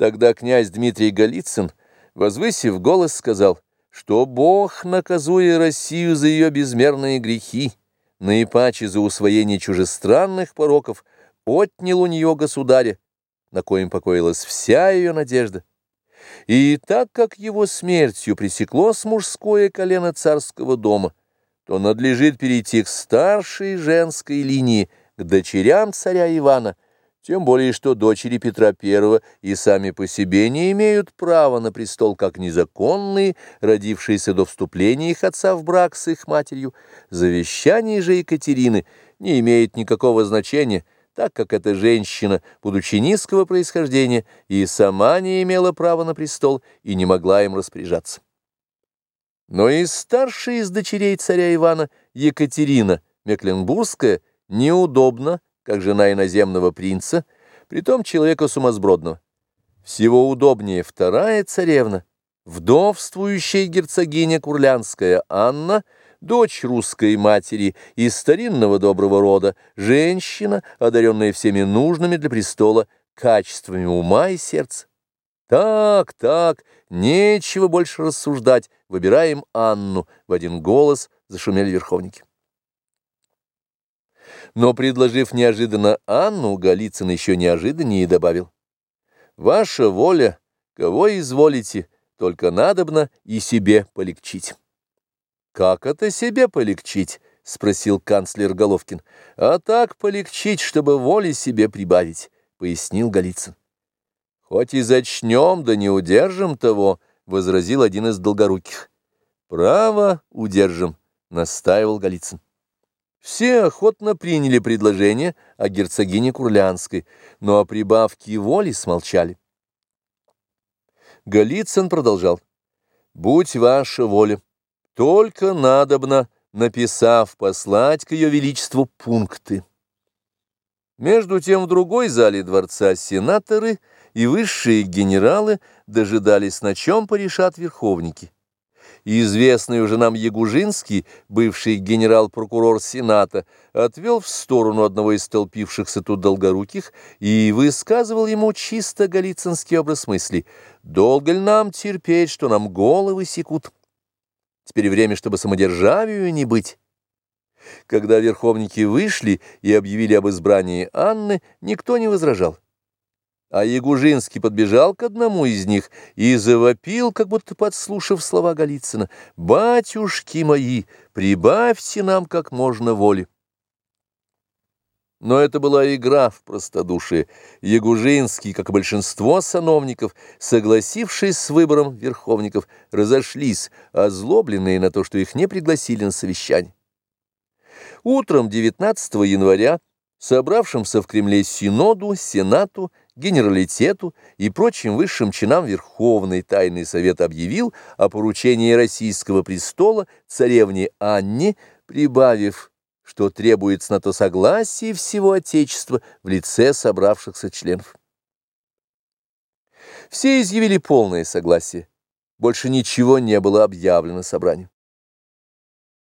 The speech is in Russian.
Тогда князь Дмитрий Голицын, возвысив голос, сказал, что Бог, наказуя Россию за ее безмерные грехи, наипаче за усвоение чужестранных пороков, отнял у нее государя, на коем покоилась вся ее надежда. И так как его смертью пресеклось мужское колено царского дома, то надлежит перейти к старшей женской линии, к дочерям царя Ивана, тем более что дочери Петра I и сами по себе не имеют права на престол как незаконные, родившиеся до вступления их отца в брак с их матерью. Завещание же Екатерины не имеет никакого значения, так как эта женщина, будучи низкого происхождения, и сама не имела права на престол и не могла им распоряжаться. Но и старшая из дочерей царя Ивана, Екатерина Мекленбургская, неудобно, как жена иноземного принца, притом человека сумасбродного. Всего удобнее вторая царевна, вдовствующая герцогиня Курлянская Анна, дочь русской матери из старинного доброго рода, женщина, одаренная всеми нужными для престола качествами ума и сердца. Так, так, нечего больше рассуждать, выбираем Анну, в один голос зашумели верховники. Но, предложив неожиданно Анну, Голицын еще неожиданнее добавил. «Ваша воля, кого изволите, только надобно и себе полегчить». «Как это себе полегчить?» — спросил канцлер Головкин. «А так полегчить, чтобы воли себе прибавить», — пояснил Голицын. «Хоть и зачнем, да не удержим того», — возразил один из долгоруких. «Право удержим», — настаивал Голицын. Все охотно приняли предложение о герцогине Курлянской, но о прибавке воли смолчали. Голицын продолжал. «Будь ваша воля, только надобно, написав, послать к ее величеству пункты». Между тем в другой зале дворца сенаторы и высшие генералы дожидались, на чем порешат верховники известный уже нам Ягужинский, бывший генерал-прокурор Сената, отвел в сторону одного из столпившихся тут долгоруких и высказывал ему чисто голицынский образ мысли. «Долго ли нам терпеть, что нам головы секут? Теперь время, чтобы самодержавию не быть». Когда верховники вышли и объявили об избрании Анны, никто не возражал. А Ягужинский подбежал к одному из них и завопил, как будто подслушав слова Голицына, «Батюшки мои, прибавьте нам как можно воли». Но это была игра в простодушие. Ягужинский, как и большинство сановников, согласившись с выбором верховников, разошлись, озлобленные на то, что их не пригласили на совещание. Утром 19 января собравшимся в Кремле Синоду, Сенату, генералитету и прочим высшим чинам Верховный Тайный Совет объявил о поручении российского престола царевне Анне, прибавив, что требуется на то согласие всего Отечества в лице собравшихся членов. Все изъявили полное согласие. Больше ничего не было объявлено собранию.